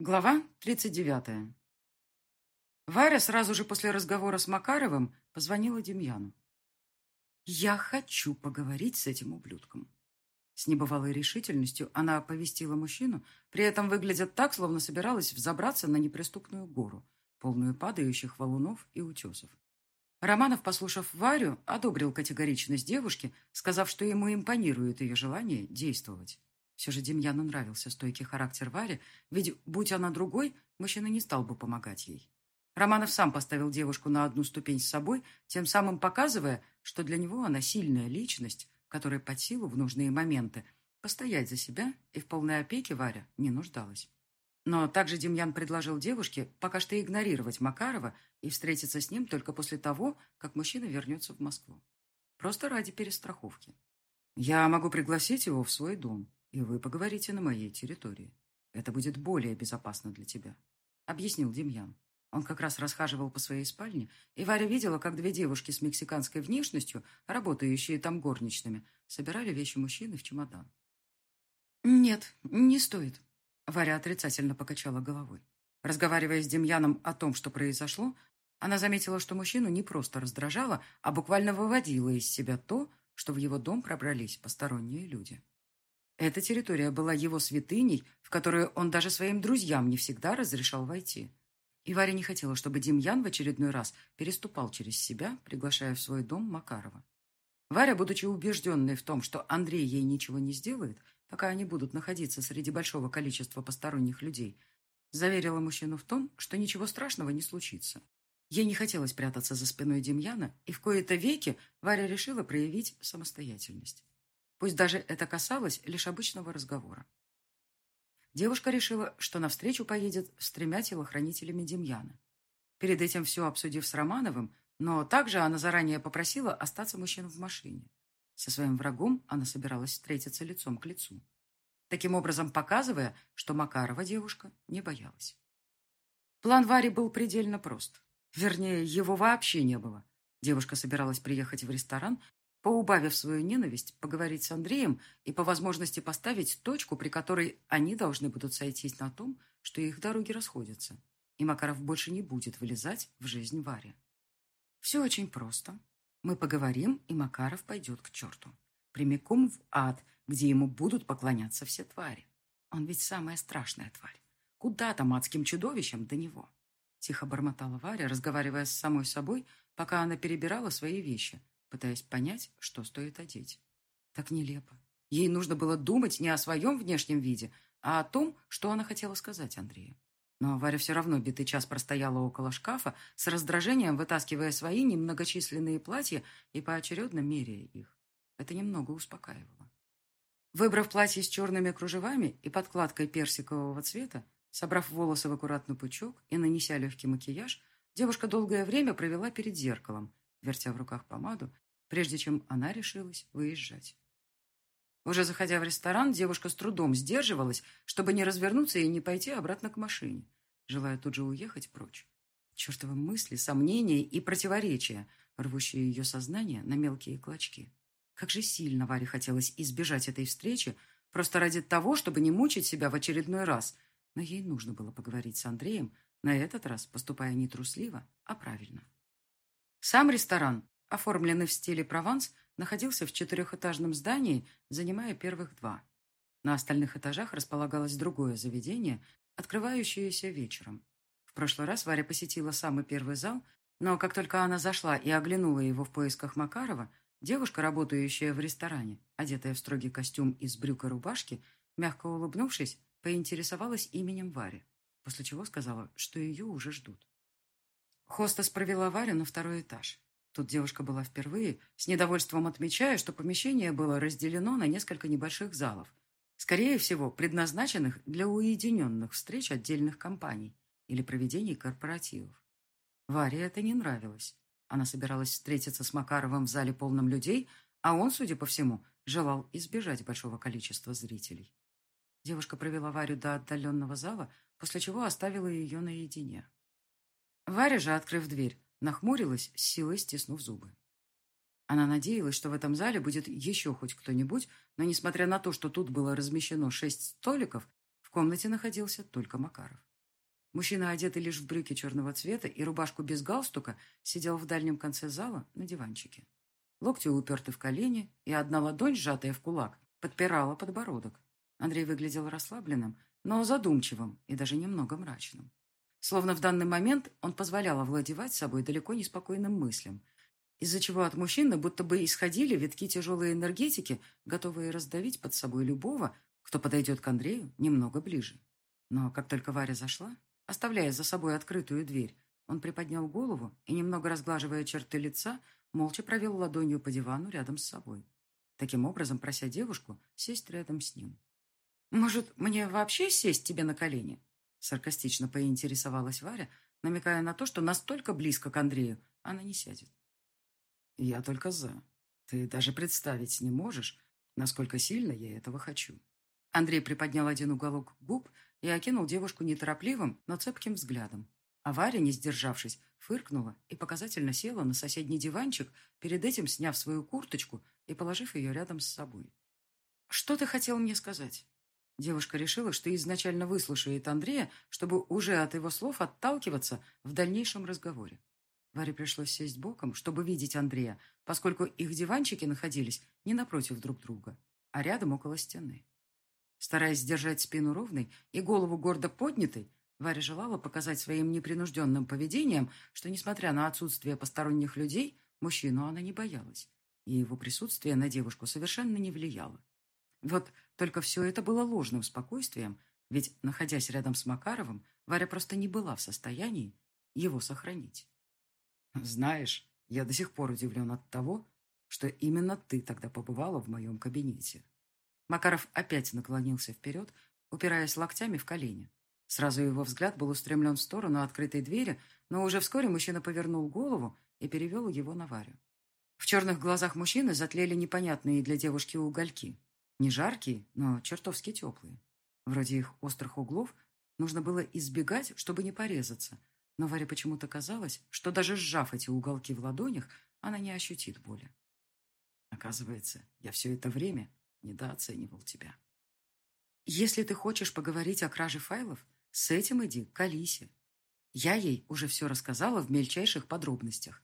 Глава 39. Варя сразу же после разговора с Макаровым позвонила Демьяну. «Я хочу поговорить с этим ублюдком». С небывалой решительностью она оповестила мужчину, при этом выглядя так, словно собиралась взобраться на неприступную гору, полную падающих валунов и утесов. Романов, послушав Варю, одобрил категоричность девушки, сказав, что ему импонирует ее желание действовать. Все же Демьяну нравился стойкий характер Вари, ведь, будь она другой, мужчина не стал бы помогать ей. Романов сам поставил девушку на одну ступень с собой, тем самым показывая, что для него она сильная личность, которая под силу в нужные моменты постоять за себя и в полной опеке Варя не нуждалась. Но также Демьян предложил девушке пока что игнорировать Макарова и встретиться с ним только после того, как мужчина вернется в Москву. Просто ради перестраховки. «Я могу пригласить его в свой дом», и вы поговорите на моей территории. Это будет более безопасно для тебя», — объяснил Демьян. Он как раз расхаживал по своей спальне, и Варя видела, как две девушки с мексиканской внешностью, работающие там горничными, собирали вещи мужчины в чемодан. «Нет, не стоит», — Варя отрицательно покачала головой. Разговаривая с Демьяном о том, что произошло, она заметила, что мужчину не просто раздражало, а буквально выводило из себя то, что в его дом пробрались посторонние люди. Эта территория была его святыней, в которую он даже своим друзьям не всегда разрешал войти. И Варя не хотела, чтобы Демьян в очередной раз переступал через себя, приглашая в свой дом Макарова. Варя, будучи убежденной в том, что Андрей ей ничего не сделает, пока они будут находиться среди большого количества посторонних людей, заверила мужчину в том, что ничего страшного не случится. Ей не хотелось прятаться за спиной Демьяна, и в кои-то веки Варя решила проявить самостоятельность. Пусть даже это касалось лишь обычного разговора. Девушка решила, что навстречу поедет с тремя телохранителями Демьяна. Перед этим все обсудив с Романовым, но также она заранее попросила остаться мужчину в машине. Со своим врагом она собиралась встретиться лицом к лицу. Таким образом показывая, что Макарова девушка не боялась. План Вари был предельно прост. Вернее, его вообще не было. Девушка собиралась приехать в ресторан, поубавив свою ненависть, поговорить с Андреем и по возможности поставить точку, при которой они должны будут сойтись на том, что их дороги расходятся, и Макаров больше не будет вылезать в жизнь Варе. Все очень просто. Мы поговорим, и Макаров пойдет к черту. Прямиком в ад, где ему будут поклоняться все твари. Он ведь самая страшная тварь. Куда там адским чудовищем до него? Тихо бормотала Варя, разговаривая с самой собой, пока она перебирала свои вещи – пытаясь понять, что стоит одеть. Так нелепо. Ей нужно было думать не о своем внешнем виде, а о том, что она хотела сказать Андрею. Но Варя все равно битый час простояла около шкафа, с раздражением вытаскивая свои немногочисленные платья и поочередно меряя их. Это немного успокаивало. Выбрав платье с черными кружевами и подкладкой персикового цвета, собрав волосы в аккуратный пучок и нанеся легкий макияж, девушка долгое время провела перед зеркалом, вертя в руках помаду прежде чем она решилась выезжать. Уже заходя в ресторан, девушка с трудом сдерживалась, чтобы не развернуться и не пойти обратно к машине, желая тут же уехать прочь. Чертовы мысли, сомнения и противоречия, рвущие ее сознание на мелкие клочки. Как же сильно Варе хотелось избежать этой встречи, просто ради того, чтобы не мучить себя в очередной раз. Но ей нужно было поговорить с Андреем, на этот раз поступая не трусливо, а правильно. Сам ресторан оформленный в стиле Прованс, находился в четырехэтажном здании, занимая первых два. На остальных этажах располагалось другое заведение, открывающееся вечером. В прошлый раз Варя посетила самый первый зал, но как только она зашла и оглянула его в поисках Макарова, девушка, работающая в ресторане, одетая в строгий костюм из брюк и рубашки, мягко улыбнувшись, поинтересовалась именем Вари, после чего сказала, что ее уже ждут. Хостес провела Варю на второй этаж. Тут девушка была впервые, с недовольством отмечая, что помещение было разделено на несколько небольших залов, скорее всего, предназначенных для уединенных встреч отдельных компаний или проведений корпоративов. Варе это не нравилось. Она собиралась встретиться с Макаровым в зале полном людей, а он, судя по всему, желал избежать большого количества зрителей. Девушка провела Варю до отдаленного зала, после чего оставила ее наедине. Варя же, открыв дверь, нахмурилась, с силой стиснув зубы. Она надеялась, что в этом зале будет еще хоть кто-нибудь, но, несмотря на то, что тут было размещено шесть столиков, в комнате находился только Макаров. Мужчина, одетый лишь в брюки черного цвета и рубашку без галстука, сидел в дальнем конце зала на диванчике. Локти уперты в колени, и одна ладонь, сжатая в кулак, подпирала подбородок. Андрей выглядел расслабленным, но задумчивым и даже немного мрачным. Словно в данный момент он позволял овладевать собой далеко неспокойным мыслям, из-за чего от мужчины будто бы исходили витки тяжелой энергетики, готовые раздавить под собой любого, кто подойдет к Андрею немного ближе. Но как только Варя зашла, оставляя за собой открытую дверь, он приподнял голову и, немного разглаживая черты лица, молча провел ладонью по дивану рядом с собой, таким образом прося девушку сесть рядом с ним. «Может, мне вообще сесть тебе на колени?» Саркастично поинтересовалась Варя, намекая на то, что настолько близко к Андрею она не сядет. «Я только за. Ты даже представить не можешь, насколько сильно я этого хочу». Андрей приподнял один уголок губ и окинул девушку неторопливым, но цепким взглядом. А Варя, не сдержавшись, фыркнула и показательно села на соседний диванчик, перед этим сняв свою курточку и положив ее рядом с собой. «Что ты хотел мне сказать?» Девушка решила, что изначально выслушает Андрея, чтобы уже от его слов отталкиваться в дальнейшем разговоре. Варе пришлось сесть боком, чтобы видеть Андрея, поскольку их диванчики находились не напротив друг друга, а рядом около стены. Стараясь сдержать спину ровной и голову гордо поднятой, Варя желала показать своим непринужденным поведением, что, несмотря на отсутствие посторонних людей, мужчину она не боялась, и его присутствие на девушку совершенно не влияло. Вот только все это было ложным спокойствием, ведь, находясь рядом с Макаровым, Варя просто не была в состоянии его сохранить. «Знаешь, я до сих пор удивлен от того, что именно ты тогда побывала в моем кабинете». Макаров опять наклонился вперед, упираясь локтями в колени. Сразу его взгляд был устремлен в сторону открытой двери, но уже вскоре мужчина повернул голову и перевел его на Варю. В черных глазах мужчины затлели непонятные для девушки угольки. Не жаркие, но чертовски теплые. Вроде их острых углов нужно было избегать, чтобы не порезаться. Но Варе почему-то казалось, что даже сжав эти уголки в ладонях, она не ощутит боли. Оказывается, я все это время недооценивал тебя. Если ты хочешь поговорить о краже файлов, с этим иди к Алисе. Я ей уже все рассказала в мельчайших подробностях.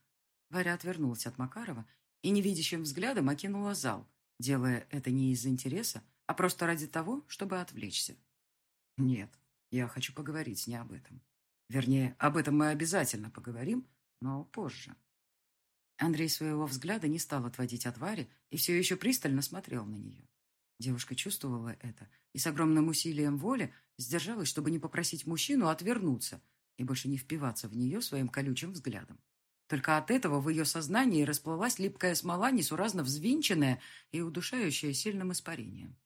Варя отвернулась от Макарова и невидящим взглядом окинула зал, делая это не из интереса, а просто ради того, чтобы отвлечься. Нет, я хочу поговорить не об этом. Вернее, об этом мы обязательно поговорим, но позже. Андрей своего взгляда не стал отводить от Вари и все еще пристально смотрел на нее. Девушка чувствовала это и с огромным усилием воли сдержалась, чтобы не попросить мужчину отвернуться и больше не впиваться в нее своим колючим взглядом. Только от этого в ее сознании расплылась липкая смола, несуразно взвинченная и удушающая сильным испарением.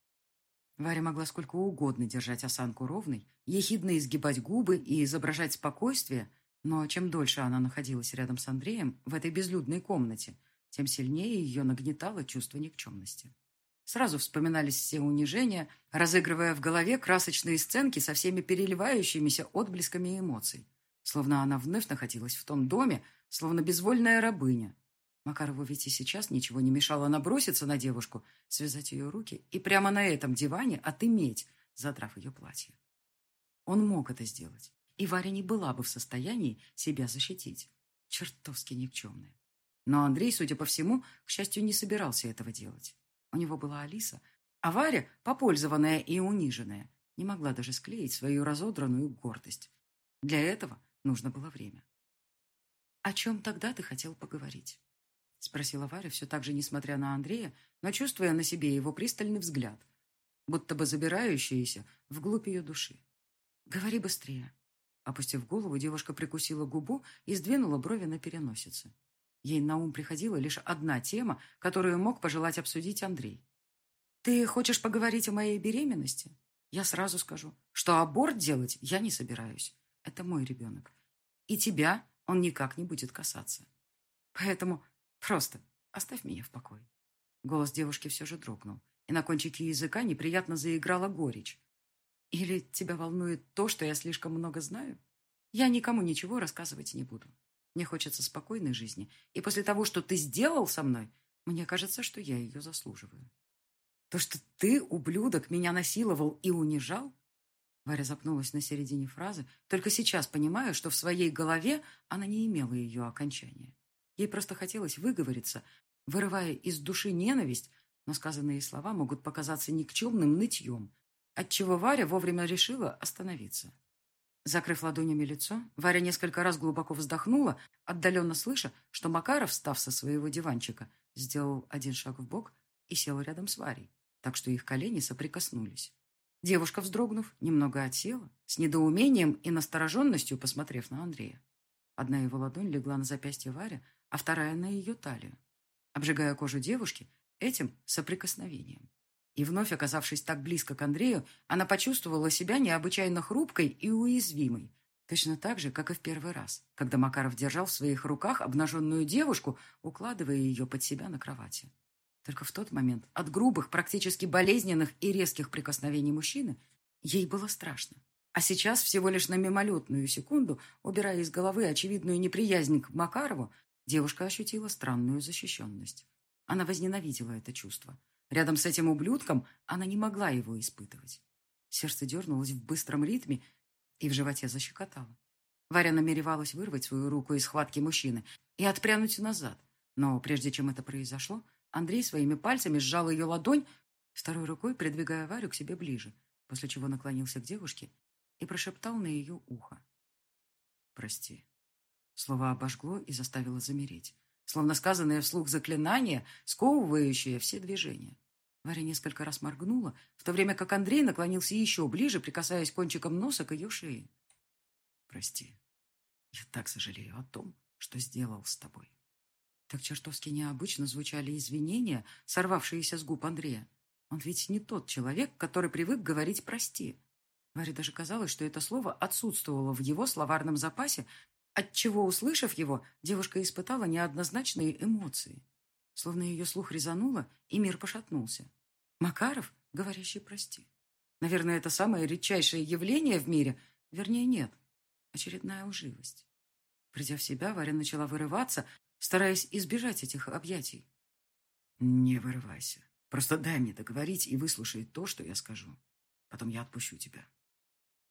Варя могла сколько угодно держать осанку ровной, ехидно изгибать губы и изображать спокойствие, но чем дольше она находилась рядом с Андреем в этой безлюдной комнате, тем сильнее ее нагнетало чувство никчемности. Сразу вспоминались все унижения, разыгрывая в голове красочные сценки со всеми переливающимися отблесками эмоций. Словно она вновь находилась в том доме, словно безвольная рабыня. Макарову ведь и сейчас ничего не мешало наброситься на девушку, связать ее руки и прямо на этом диване отыметь, задрав ее платье. Он мог это сделать, и Варя не была бы в состоянии себя защитить. Чертовски никчемная. Но Андрей, судя по всему, к счастью, не собирался этого делать. У него была Алиса, а Варя, попользованная и униженная, не могла даже склеить свою разодранную гордость. Для этого нужно было время. «О чем тогда ты хотел поговорить?» Спросила Варя, все так же несмотря на Андрея, но чувствуя на себе его пристальный взгляд, будто бы забирающийся вглубь ее души. «Говори быстрее». Опустив голову, девушка прикусила губу и сдвинула брови на переносице. Ей на ум приходила лишь одна тема, которую мог пожелать обсудить Андрей. «Ты хочешь поговорить о моей беременности? Я сразу скажу, что аборт делать я не собираюсь. Это мой ребенок. И тебя он никак не будет касаться. Поэтому просто оставь меня в покое. Голос девушки все же дрогнул, и на кончике языка неприятно заиграла горечь. Или тебя волнует то, что я слишком много знаю? Я никому ничего рассказывать не буду. Мне хочется спокойной жизни, и после того, что ты сделал со мной, мне кажется, что я ее заслуживаю. То, что ты, ублюдок, меня насиловал и унижал, Варя запнулась на середине фразы, только сейчас понимая, что в своей голове она не имела ее окончания. Ей просто хотелось выговориться, вырывая из души ненависть, но сказанные слова могут показаться никчемным нытьем, отчего Варя вовремя решила остановиться. Закрыв ладонями лицо, Варя несколько раз глубоко вздохнула, отдаленно слыша, что Макаров, встав со своего диванчика, сделал один шаг в бок и сел рядом с Варей, так что их колени соприкоснулись. Девушка, вздрогнув, немного отсела, с недоумением и настороженностью посмотрев на Андрея. Одна его ладонь легла на запястье Вари, а вторая на ее талию, обжигая кожу девушки этим соприкосновением. И вновь оказавшись так близко к Андрею, она почувствовала себя необычайно хрупкой и уязвимой, точно так же, как и в первый раз, когда Макаров держал в своих руках обнаженную девушку, укладывая ее под себя на кровати. Только в тот момент от грубых, практически болезненных и резких прикосновений мужчины ей было страшно. А сейчас, всего лишь на мимолетную секунду, убирая из головы очевидную неприязнь к Макарову, девушка ощутила странную защищенность. Она возненавидела это чувство. Рядом с этим ублюдком она не могла его испытывать. Сердце дернулось в быстром ритме и в животе защекотало. Варя намеревалась вырвать свою руку из схватки мужчины и отпрянуть назад. Но прежде чем это произошло, Андрей своими пальцами сжал ее ладонь, второй рукой придвигая Варю к себе ближе, после чего наклонился к девушке и прошептал на ее ухо. «Прости». Слово обожгло и заставило замереть, словно сказанное вслух заклинание, сковывающее все движения. Варя несколько раз моргнула, в то время как Андрей наклонился еще ближе, прикасаясь кончиком носа к ее шее. «Прости. Я так сожалею о том, что сделал с тобой». Так чертовски необычно звучали извинения, сорвавшиеся с губ Андрея. Он ведь не тот человек, который привык говорить «прости». Варе даже казалось, что это слово отсутствовало в его словарном запасе, отчего, услышав его, девушка испытала неоднозначные эмоции. Словно ее слух резануло, и мир пошатнулся. Макаров, говорящий «прости». Наверное, это самое редчайшее явление в мире, вернее, нет. Очередная лживость. Придя в себя, Варя начала вырываться, стараясь избежать этих объятий. «Не вырывайся. Просто дай мне договорить и выслушай то, что я скажу. Потом я отпущу тебя».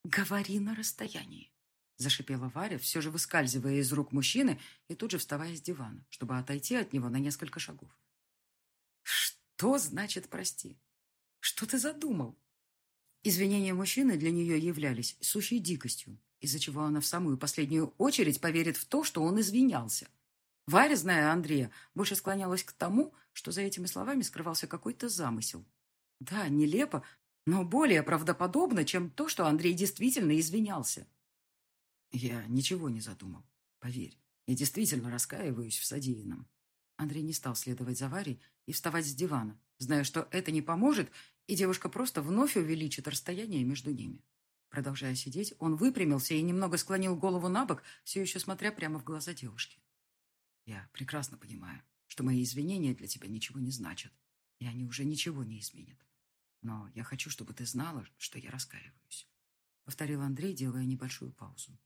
«Говори на расстоянии», — зашипела Варя, все же выскальзывая из рук мужчины и тут же вставая с дивана, чтобы отойти от него на несколько шагов. «Что значит прости? Что ты задумал?» Извинения мужчины для нее являлись сущей дикостью, из-за чего она в самую последнюю очередь поверит в то, что он извинялся. Варя, зная Андрея, больше склонялась к тому, что за этими словами скрывался какой-то замысел. Да, нелепо, но более правдоподобно, чем то, что Андрей действительно извинялся. Я ничего не задумал, поверь. Я действительно раскаиваюсь в содеянном. Андрей не стал следовать за Варей и вставать с дивана, зная, что это не поможет, и девушка просто вновь увеличит расстояние между ними. Продолжая сидеть, он выпрямился и немного склонил голову на бок, все еще смотря прямо в глаза девушки. Я прекрасно понимаю, что мои извинения для тебя ничего не значат, и они уже ничего не изменят. Но я хочу, чтобы ты знала, что я раскаиваюсь. Повторил Андрей, делая небольшую паузу.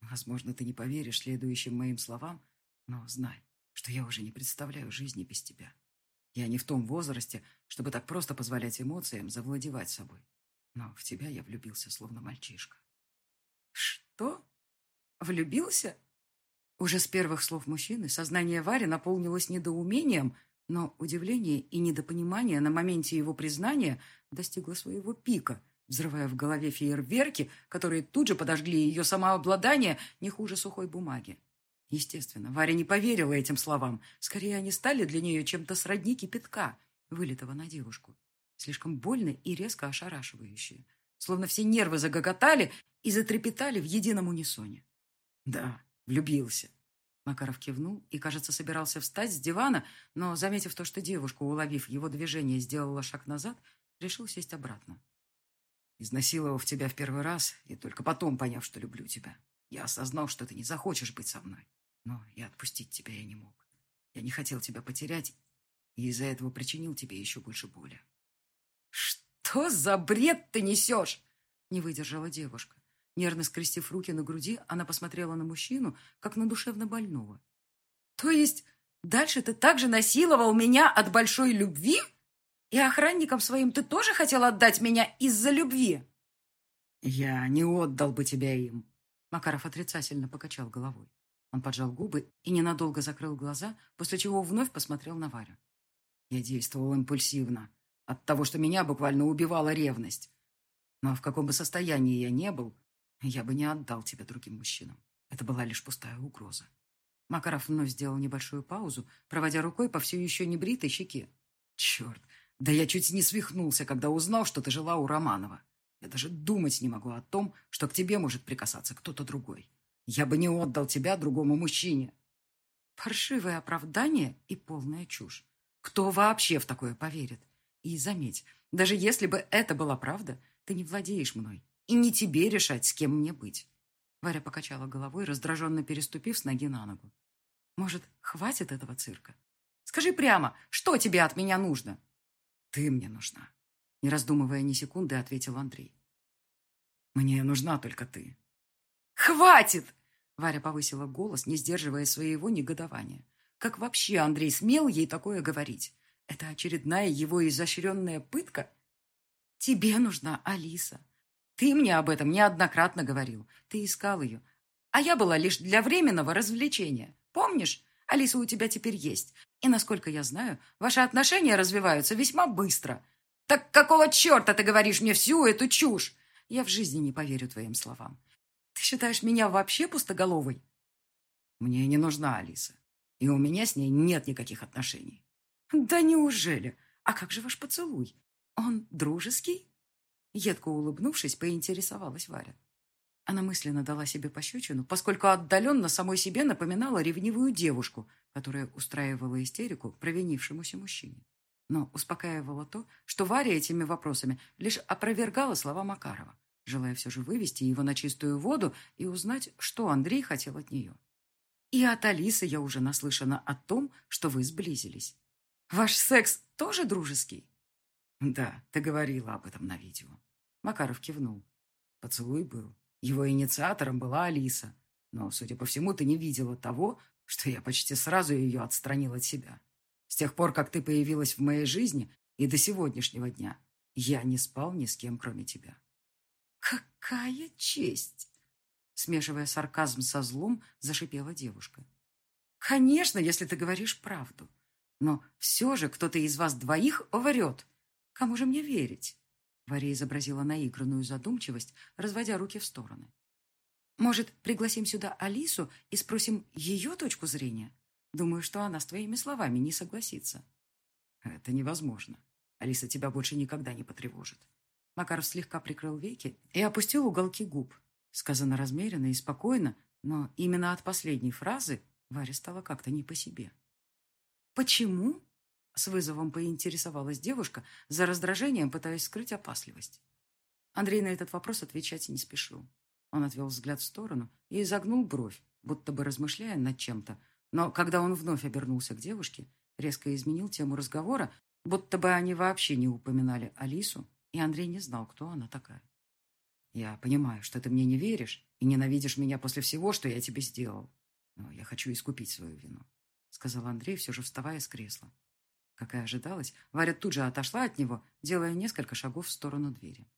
Возможно, ты не поверишь следующим моим словам, но знай, что я уже не представляю жизни без тебя. Я не в том возрасте, чтобы так просто позволять эмоциям завладевать собой. Но в тебя я влюбился, словно мальчишка. Что? Влюбился? Уже с первых слов мужчины сознание Вари наполнилось недоумением, но удивление и недопонимание на моменте его признания достигло своего пика, взрывая в голове фейерверки, которые тут же подожгли ее самообладание не хуже сухой бумаги. Естественно, Варя не поверила этим словам. Скорее, они стали для нее чем-то сродни кипятка, вылитого на девушку. Слишком больно и резко ошарашивающие. Словно все нервы загоготали и затрепетали в едином унисоне. Да, Влюбился. Макаров кивнул и, кажется, собирался встать с дивана, но, заметив то, что девушка, уловив его движение, сделала шаг назад, решил сесть обратно. Изнасиловав тебя в первый раз, и только потом поняв, что люблю тебя, я осознал, что ты не захочешь быть со мной. Но и отпустить тебя я не мог. Я не хотел тебя потерять, и из-за этого причинил тебе еще больше боли. «Что за бред ты несешь?» — не выдержала девушка. Нервно скрестив руки на груди, она посмотрела на мужчину, как на душевно больного. «То есть дальше ты также насиловал меня от большой любви? И охранникам своим ты тоже хотел отдать меня из-за любви?» Я не отдал бы тебя им. Макаров отрицательно покачал головой. Он поджал губы и ненадолго закрыл глаза, после чего вновь посмотрел на Варю. Я действовал импульсивно, от того, что меня буквально убивала ревность. Но в каком бы состоянии я не был, я бы не отдал тебя другим мужчинам. Это была лишь пустая угроза. Макаров вновь сделал небольшую паузу, проводя рукой по все еще небритой щеке. Черт, да я чуть не свихнулся, когда узнал, что ты жила у Романова. Я даже думать не могу о том, что к тебе может прикасаться кто-то другой. Я бы не отдал тебя другому мужчине. Паршивое оправдание и полная чушь. Кто вообще в такое поверит? И заметь, даже если бы это была правда, ты не владеешь мной. И не тебе решать, с кем мне быть. Варя покачала головой, раздраженно переступив с ноги на ногу. Может, хватит этого цирка? Скажи прямо, что тебе от меня нужно? Ты мне нужна. Не раздумывая ни секунды, ответил Андрей. Мне нужна только ты. Хватит! Варя повысила голос, не сдерживая своего негодования. Как вообще Андрей смел ей такое говорить? Это очередная его изощренная пытка? Тебе нужна Алиса. Ты мне об этом неоднократно говорил. Ты искал ее. А я была лишь для временного развлечения. Помнишь? Алиса у тебя теперь есть. И, насколько я знаю, ваши отношения развиваются весьма быстро. Так какого черта ты говоришь мне всю эту чушь? Я в жизни не поверю твоим словам. Ты считаешь меня вообще пустоголовой? Мне не нужна Алиса. И у меня с ней нет никаких отношений. Да неужели? А как же ваш поцелуй? Он дружеский? Едко улыбнувшись, поинтересовалась Варя. Она мысленно дала себе пощечину, поскольку отдаленно самой себе напоминала ревнивую девушку, которая устраивала истерику провинившемуся мужчине. Но успокаивало то, что Варя этими вопросами лишь опровергала слова Макарова, желая все же вывести его на чистую воду и узнать, что Андрей хотел от нее. И от Алисы я уже наслышана о том, что вы сблизились. Ваш секс тоже дружеский? Да, ты говорила об этом на видео. Макаров кивнул. Поцелуй был. Его инициатором была Алиса. Но, судя по всему, ты не видела того, что я почти сразу ее отстранил от себя. С тех пор, как ты появилась в моей жизни, и до сегодняшнего дня, я не спал ни с кем, кроме тебя. Какая честь! Смешивая сарказм со злом, зашипела девушка. Конечно, если ты говоришь правду. Но все же кто-то из вас двоих врет. Кому же мне верить? Варя изобразила наигранную задумчивость, разводя руки в стороны. «Может, пригласим сюда Алису и спросим ее точку зрения? Думаю, что она с твоими словами не согласится». «Это невозможно. Алиса тебя больше никогда не потревожит». Макаров слегка прикрыл веки и опустил уголки губ. Сказано размеренно и спокойно, но именно от последней фразы Варе стало как-то не по себе. «Почему?» С вызовом поинтересовалась девушка, за раздражением пытаясь скрыть опасливость. Андрей на этот вопрос отвечать не спешил. Он отвел взгляд в сторону и изогнул бровь, будто бы размышляя над чем-то. Но когда он вновь обернулся к девушке, резко изменил тему разговора, будто бы они вообще не упоминали Алису, и Андрей не знал, кто она такая. «Я понимаю, что ты мне не веришь и ненавидишь меня после всего, что я тебе сделал. Но я хочу искупить свою вину», — сказал Андрей, все же вставая с кресла. Как и ожидалось, Варя тут же отошла от него, делая несколько шагов в сторону двери.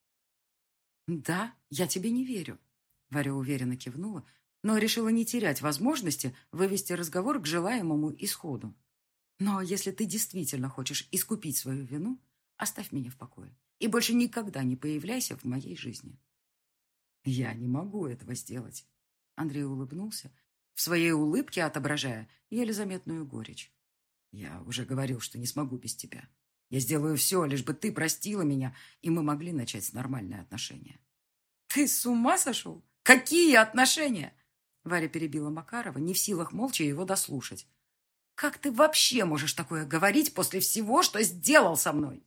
«Да, я тебе не верю», — Варя уверенно кивнула, но решила не терять возможности вывести разговор к желаемому исходу. «Но если ты действительно хочешь искупить свою вину, оставь меня в покое и больше никогда не появляйся в моей жизни». «Я не могу этого сделать», — Андрей улыбнулся, в своей улыбке отображая еле заметную горечь. Я уже говорил, что не смогу без тебя. Я сделаю все, лишь бы ты простила меня, и мы могли начать нормальные отношения. Ты с ума сошел? Какие отношения? Варя перебила Макарова, не в силах молча его дослушать. Как ты вообще можешь такое говорить после всего, что сделал со мной?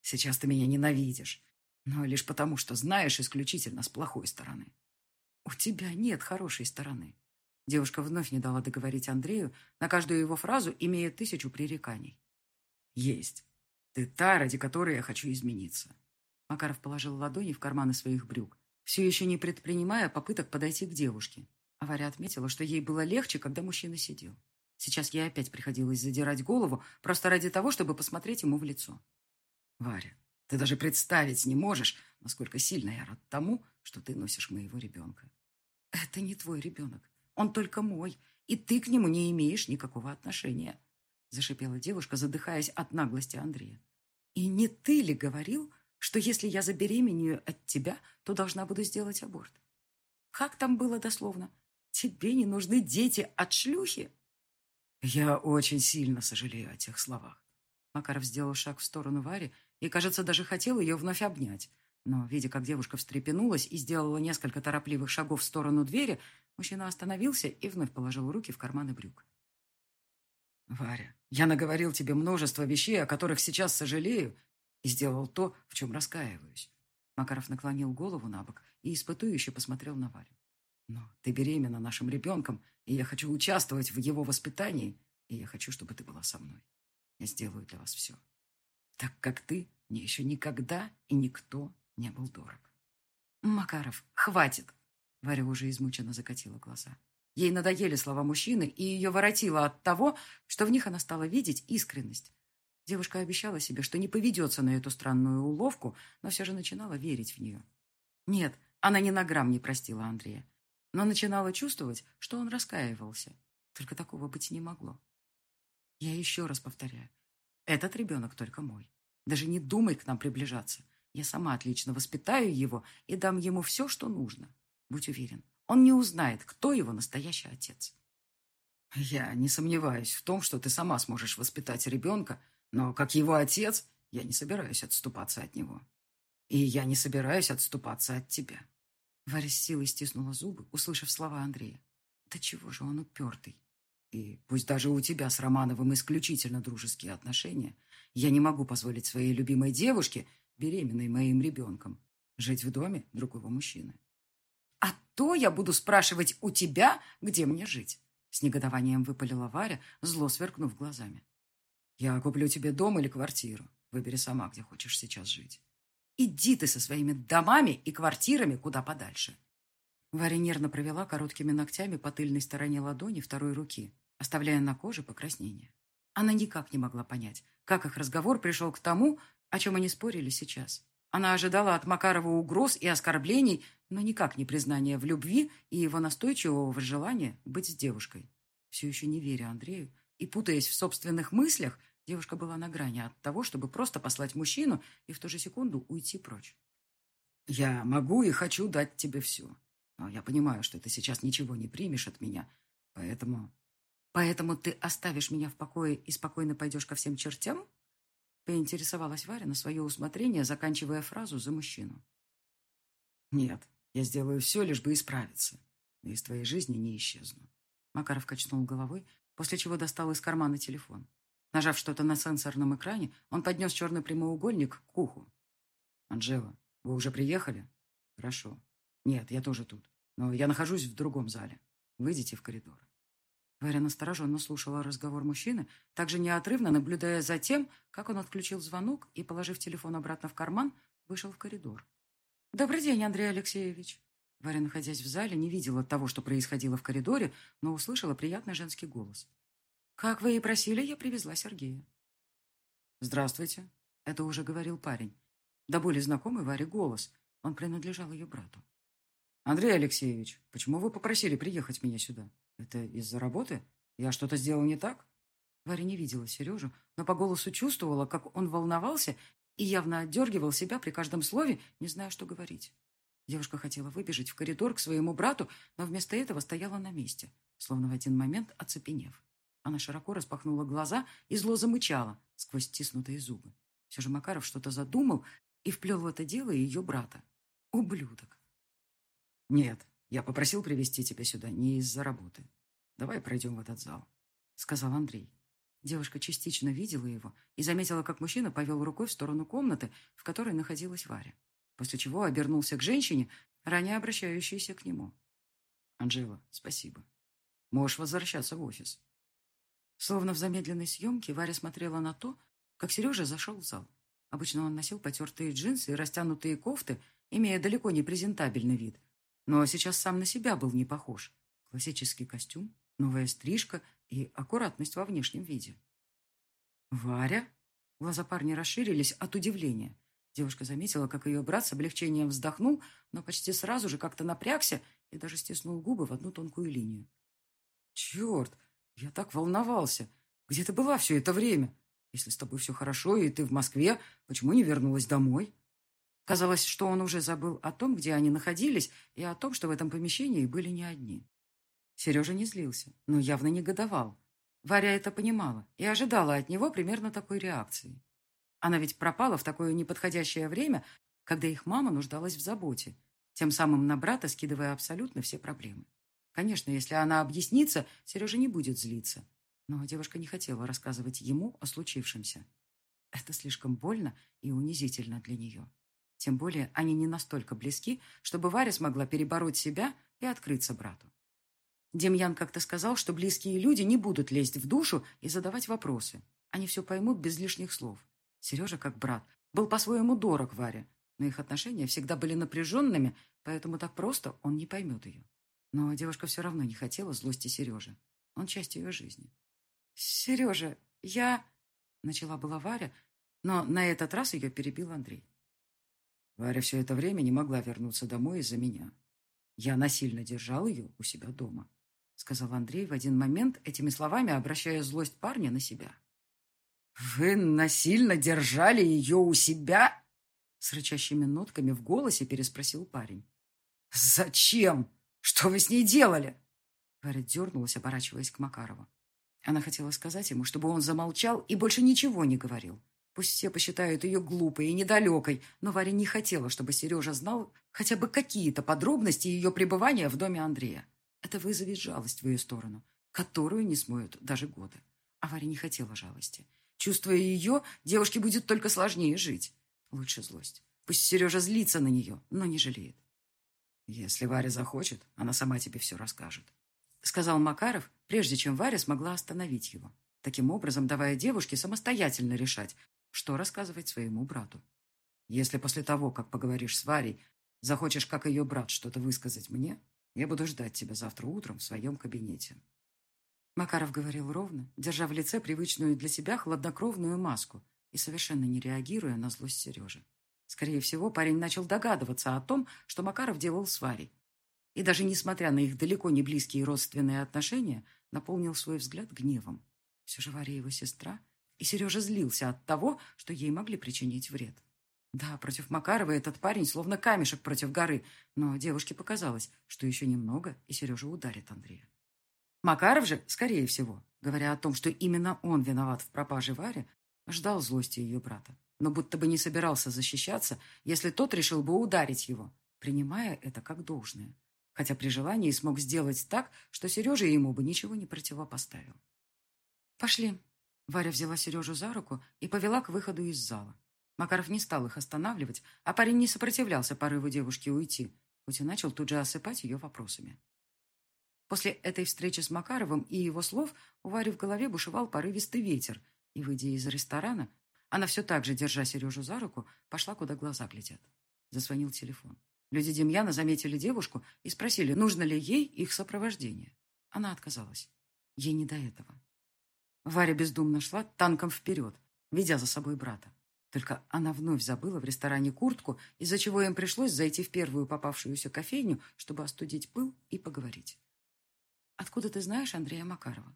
Сейчас ты меня ненавидишь, но лишь потому, что знаешь исключительно с плохой стороны. У тебя нет хорошей стороны. Девушка вновь не дала договорить Андрею, на каждую его фразу имея тысячу пререканий. «Есть. Ты та, ради которой я хочу измениться». Макаров положил ладони в карманы своих брюк, все еще не предпринимая попыток подойти к девушке. Авария отметила, что ей было легче, когда мужчина сидел. Сейчас ей опять приходилось задирать голову, просто ради того, чтобы посмотреть ему в лицо. «Варя, Ты даже представить не можешь, насколько сильно я рад тому, что ты носишь моего ребенка. Это не твой ребенок. Он только мой, и ты к нему не имеешь никакого отношения, зашипела девушка, задыхаясь от наглости Андрея. И не ты ли говорил, что если я забеременею от тебя, то должна буду сделать аборт? Как там было дословно? Тебе не нужны дети от шлюхи? Я очень сильно сожалею о тех словах. Макаров сделал шаг в сторону Вари и, кажется, даже хотел ее вновь обнять. Но, видя, как девушка встрепенулась и сделала несколько торопливых шагов в сторону двери, мужчина остановился и вновь положил руки в карманы брюк. «Варя, я наговорил тебе множество вещей, о которых сейчас сожалею, и сделал то, в чем раскаиваюсь». Макаров наклонил голову на бок и испытующе посмотрел на Варю. «Но ты беременна нашим ребенком, и я хочу участвовать в его воспитании, и я хочу, чтобы ты была со мной. Я сделаю для вас все. Так как ты мне еще никогда и никто не был дорог». «Макаров, хватит!» Варя уже измученно закатила глаза. Ей надоели слова мужчины, и ее воротило от того, что в них она стала видеть искренность. Девушка обещала себе, что не поведется на эту странную уловку, но все же начинала верить в нее. Нет, она ни на грамм не простила Андрея, но начинала чувствовать, что он раскаивался. Только такого быть не могло. Я еще раз повторяю, этот ребенок только мой. Даже не думай к нам приближаться. Я сама отлично воспитаю его и дам ему все, что нужно. Будь уверен, он не узнает, кто его настоящий отец. Я не сомневаюсь в том, что ты сама сможешь воспитать ребенка, но как его отец я не собираюсь отступаться от него. И я не собираюсь отступаться от тебя. Варя с силой стиснула зубы, услышав слова Андрея. Да чего же он упертый? И пусть даже у тебя с Романовым исключительно дружеские отношения, я не могу позволить своей любимой девушке, беременной моим ребенком, жить в доме другого мужчины. «А то я буду спрашивать у тебя, где мне жить?» С негодованием выпалила Варя, зло сверкнув глазами. «Я куплю тебе дом или квартиру. Выбери сама, где хочешь сейчас жить». «Иди ты со своими домами и квартирами куда подальше». Варя нервно провела короткими ногтями по тыльной стороне ладони второй руки, оставляя на коже покраснение. Она никак не могла понять, как их разговор пришел к тому, о чем они спорили сейчас. Она ожидала от Макарова угроз и оскорблений, но никак не признания в любви и его настойчивого желания быть с девушкой. Все еще не веря Андрею и путаясь в собственных мыслях, девушка была на грани от того, чтобы просто послать мужчину и в ту же секунду уйти прочь. «Я могу и хочу дать тебе все, но я понимаю, что ты сейчас ничего не примешь от меня, поэтому...» «Поэтому ты оставишь меня в покое и спокойно пойдешь ко всем чертям?» Поинтересовалась Варя на свое усмотрение, заканчивая фразу за мужчину. «Нет, я сделаю все, лишь бы исправиться. Но из твоей жизни не исчезну». Макаров качнул головой, после чего достал из кармана телефон. Нажав что-то на сенсорном экране, он поднес черный прямоугольник к уху. «Анжела, вы уже приехали?» «Хорошо. Нет, я тоже тут. Но я нахожусь в другом зале. Выйдите в коридор». Варя настороженно слушала разговор мужчины, также неотрывно наблюдая за тем, как он отключил звонок и, положив телефон обратно в карман, вышел в коридор. «Добрый день, Андрей Алексеевич!» Варя, находясь в зале, не видела того, что происходило в коридоре, но услышала приятный женский голос. «Как вы и просили, я привезла Сергея». «Здравствуйте», — это уже говорил парень. Да более знакомый Варе голос. Он принадлежал ее брату. «Андрей Алексеевич, почему вы попросили приехать меня сюда?» Это из-за работы? Я что-то сделал не так? Варя не видела Сережу, но по голосу чувствовала, как он волновался и явно отдергивал себя при каждом слове, не зная, что говорить. Девушка хотела выбежать в коридор к своему брату, но вместо этого стояла на месте, словно в один момент оцепенев. Она широко распахнула глаза и зло замычала сквозь стиснутые зубы. Все же Макаров что-то задумал и вплел в это дело ее брата. Ублюдок. «Нет, я попросил привести тебя сюда не из-за работы. Давай пройдем в этот зал», — сказал Андрей. Девушка частично видела его и заметила, как мужчина повел рукой в сторону комнаты, в которой находилась Варя, после чего обернулся к женщине, ранее обращающейся к нему. «Анжела, спасибо. Можешь возвращаться в офис». Словно в замедленной съемке Варя смотрела на то, как Сережа зашел в зал. Обычно он носил потертые джинсы и растянутые кофты, имея далеко не презентабельный вид, но сейчас сам на себя был не похож. Классический костюм, новая стрижка и аккуратность во внешнем виде. «Варя?» Глаза парня расширились от удивления. Девушка заметила, как ее брат с облегчением вздохнул, но почти сразу же как-то напрягся и даже стиснул губы в одну тонкую линию. «Черт, я так волновался. Где ты была все это время? Если с тобой все хорошо, и ты в Москве, почему не вернулась домой?» Казалось, что он уже забыл о том, где они находились, и о том, что в этом помещении были не одни. Сережа не злился, но явно негодовал. Варя это понимала и ожидала от него примерно такой реакции. Она ведь пропала в такое неподходящее время, когда их мама нуждалась в заботе, тем самым на брата скидывая абсолютно все проблемы. Конечно, если она объяснится, Сережа не будет злиться. Но девушка не хотела рассказывать ему о случившемся. Это слишком больно и унизительно для нее. Тем более они не настолько близки, чтобы Варя смогла перебороть себя и открыться брату. Демьян как-то сказал, что близкие люди не будут лезть в душу и задавать вопросы. Они все поймут без лишних слов. Сережа, как брат, был по-своему дорог Варе, но их отношения всегда были напряженными, поэтому так просто он не поймет ее. Но девушка все равно не хотела злости Сережи. Он часть ее жизни. «Сережа, я...» — начала была Варя, но на этот раз ее перебил Андрей. Варя все это время не могла вернуться домой из-за меня. Я насильно держал ее у себя дома, — сказал Андрей в один момент, этими словами обращая злость парня на себя. «Вы насильно держали ее у себя?» С рычащими нотками в голосе переспросил парень. «Зачем? Что вы с ней делали?» Варя дернулась, оборачиваясь к Макарову. Она хотела сказать ему, чтобы он замолчал и больше ничего не говорил. Пусть все посчитают ее глупой и недалекой, но Варя не хотела, чтобы Сережа знал хотя бы какие-то подробности ее пребывания в доме Андрея. Это вызовет жалость в ее сторону, которую не смоют даже годы. А Варя не хотела жалости. Чувствуя ее, девушке будет только сложнее жить. Лучше злость. Пусть Сережа злится на нее, но не жалеет. «Если Варя захочет, она сама тебе все расскажет», — сказал Макаров, прежде чем Варя смогла остановить его, таким образом давая девушке самостоятельно решать, что рассказывать своему брату. «Если после того, как поговоришь с Варей, захочешь, как ее брат, что-то высказать мне, я буду ждать тебя завтра утром в своем кабинете». Макаров говорил ровно, держа в лице привычную для себя хладнокровную маску и совершенно не реагируя на злость Сережи. Скорее всего, парень начал догадываться о том, что Макаров делал с Варей. И даже несмотря на их далеко не близкие родственные отношения, наполнил свой взгляд гневом. Все же Варя его сестра, и Сережа злился от того, что ей могли причинить вред. Да, против Макарова этот парень словно камешек против горы, но девушке показалось, что еще немного, и Сережа ударит Андрея. Макаров же, скорее всего, говоря о том, что именно он виноват в пропаже Вари, ждал злости ее брата, но будто бы не собирался защищаться, если тот решил бы ударить его, принимая это как должное, хотя при желании смог сделать так, что Сережа ему бы ничего не противопоставил. «Пошли». Варя взяла Сережу за руку и повела к выходу из зала. Макаров не стал их останавливать, а парень не сопротивлялся порыву девушки уйти, хоть и начал тут же осыпать ее вопросами. После этой встречи с Макаровым и его слов у Вари в голове бушевал порывистый ветер, и, выйдя из ресторана, она все так же, держа Сережу за руку, пошла, куда глаза глядят. Зазвонил телефон. Люди Демьяна заметили девушку и спросили, нужно ли ей их сопровождение. Она отказалась. Ей не до этого. Варя бездумно шла танком вперед, ведя за собой брата. Только она вновь забыла в ресторане куртку, из-за чего им пришлось зайти в первую попавшуюся кофейню, чтобы остудить пыл и поговорить. «Откуда ты знаешь Андрея Макарова?»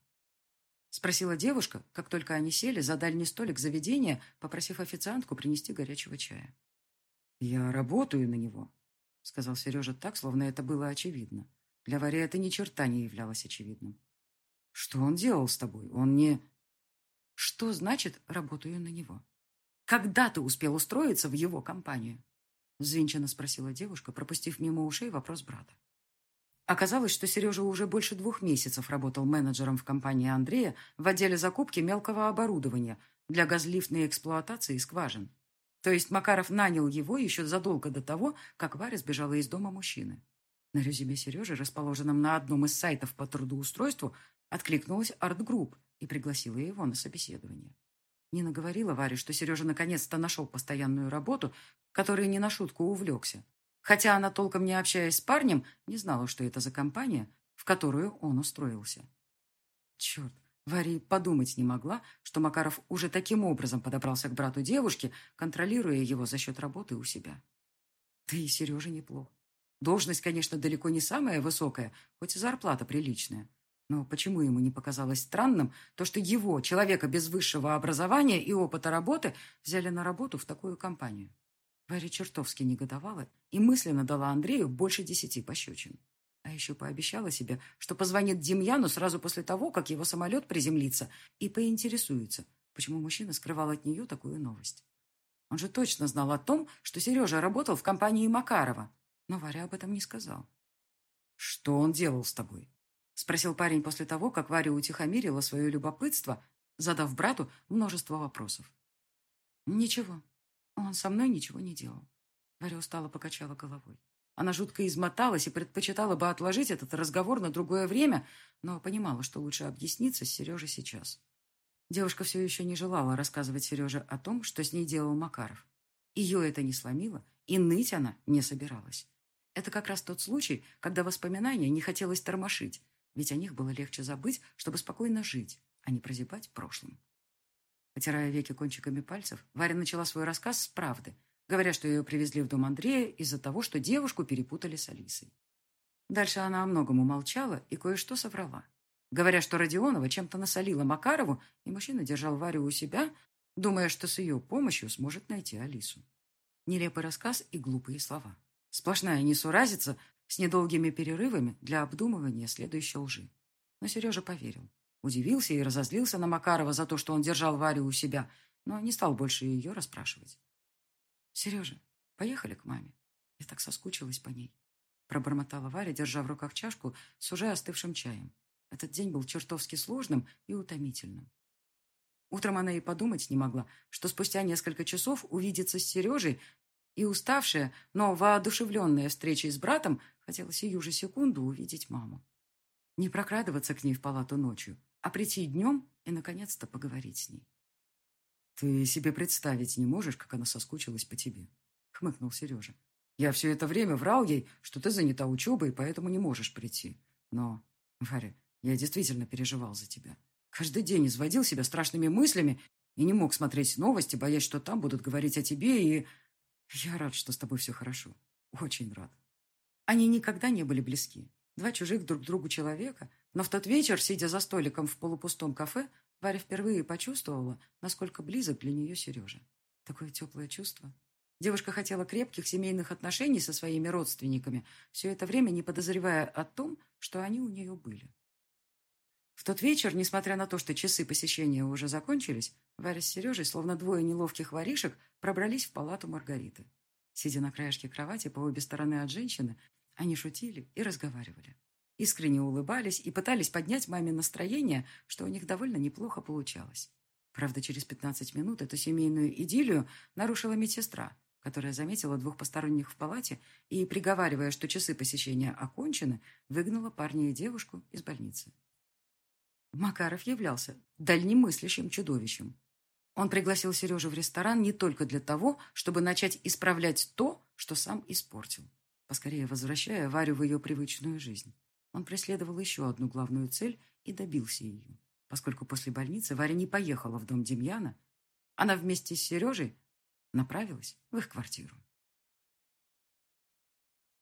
Спросила девушка, как только они сели за дальний столик заведения, попросив официантку принести горячего чая. «Я работаю на него», — сказал Сережа так, словно это было очевидно. Для Вари это ни черта не являлось очевидным. «Что он делал с тобой? Он не...» «Что значит «работаю на него»?» «Когда ты успел устроиться в его компанию?» Взвинченно спросила девушка, пропустив мимо ушей вопрос брата. Оказалось, что Сережа уже больше двух месяцев работал менеджером в компании Андрея в отделе закупки мелкого оборудования для газлифтной эксплуатации скважин. То есть Макаров нанял его еще задолго до того, как Варя сбежала из дома мужчины. На резюме Сережи, расположенном на одном из сайтов по трудоустройству, откликнулась Art Group и пригласила его на собеседование. Нина говорила Варе, что Сережа наконец-то нашел постоянную работу, которой не на шутку увлекся, Хотя она, толком не общаясь с парнем, не знала, что это за компания, в которую он устроился. Черт, Варя подумать не могла, что Макаров уже таким образом подобрался к брату девушки, контролируя его за счет работы у себя. Да и Сережа неплох. Должность, конечно, далеко не самая высокая, хоть и зарплата приличная. Но почему ему не показалось странным то, что его, человека без высшего образования и опыта работы, взяли на работу в такую компанию? Варя чертовски негодовала и мысленно дала Андрею больше десяти пощечин. А еще пообещала себе, что позвонит Демьяну сразу после того, как его самолет приземлится, и поинтересуется, почему мужчина скрывал от нее такую новость. Он же точно знал о том, что Сережа работал в компании Макарова, но Варя об этом не сказал. «Что он делал с тобой?» — спросил парень после того, как Варя утихомирила свое любопытство, задав брату множество вопросов. «Ничего», он со мной ничего не делал. Варя устало покачала головой. Она жутко измоталась и предпочитала бы отложить этот разговор на другое время, но понимала, что лучше объясниться с Сережей сейчас. Девушка все еще не желала рассказывать Сереже о том, что с ней делал Макаров. Ее это не сломило, и ныть она не собиралась. Это как раз тот случай, когда воспоминания не хотелось тормошить, ведь о них было легче забыть, чтобы спокойно жить, а не прозябать прошлым. Потирая веки кончиками пальцев, Варя начала свой рассказ с правды, говоря, что ее привезли в дом Андрея из-за того, что девушку перепутали с Алисой. Дальше она о многом умолчала и кое-что соврала. Говоря, что Родионова чем-то насолила Макарову, и мужчина держал Варю у себя, думая, что с ее помощью сможет найти Алису. Нелепый рассказ и глупые слова. Сплошная несуразица с недолгими перерывами для обдумывания следующей лжи. Но Сережа поверил. Удивился и разозлился на Макарова за то, что он держал Варю у себя, но не стал больше ее расспрашивать. «Сережа, поехали к маме. Я так соскучилась по ней», пробормотала Варя, держа в руках чашку с уже остывшим чаем. Этот день был чертовски сложным и утомительным. Утром она и подумать не могла, что спустя несколько часов увидеться с Сережей и уставшая, но воодушевленная встречей с братом, хотела сию же секунду увидеть маму. Не прокрадываться к ней в палату ночью, а прийти днем и, наконец-то, поговорить с ней. «Ты себе представить не можешь, как она соскучилась по тебе», — хмыкнул Сережа. «Я все это время врал ей, что ты занята учебой, поэтому не можешь прийти. Но, Варя, я действительно переживал за тебя. Каждый день изводил себя страшными мыслями и не мог смотреть новости, боясь, что там будут говорить о тебе, и... Я рад, что с тобой все хорошо. Очень рад». Они никогда не были близки. Два чужих друг другу человека, но в тот вечер, сидя за столиком в полупустом кафе, Варя впервые почувствовала, насколько близок для нее Сережа. Такое теплое чувство. Девушка хотела крепких семейных отношений со своими родственниками, все это время не подозревая о том, что они у нее были. В тот вечер, несмотря на то, что часы посещения уже закончились, Варя с Сережей, словно двое неловких воришек, пробрались в палату Маргариты. Сидя на краешке кровати по обе стороны от женщины, они шутили и разговаривали искренне улыбались и пытались поднять маме настроение, что у них довольно неплохо получалось. Правда, через 15 минут эту семейную идиллию нарушила медсестра, которая заметила двух посторонних в палате и, приговаривая, что часы посещения окончены, выгнала парня и девушку из больницы. Макаров являлся дальнемыслящим чудовищем. Он пригласил Сережу в ресторан не только для того, чтобы начать исправлять то, что сам испортил, поскорее возвращая Варю в ее привычную жизнь. Он преследовал еще одну главную цель и добился ее. Поскольку после больницы Варя не поехала в дом Демьяна, она вместе с Сережей направилась в их квартиру.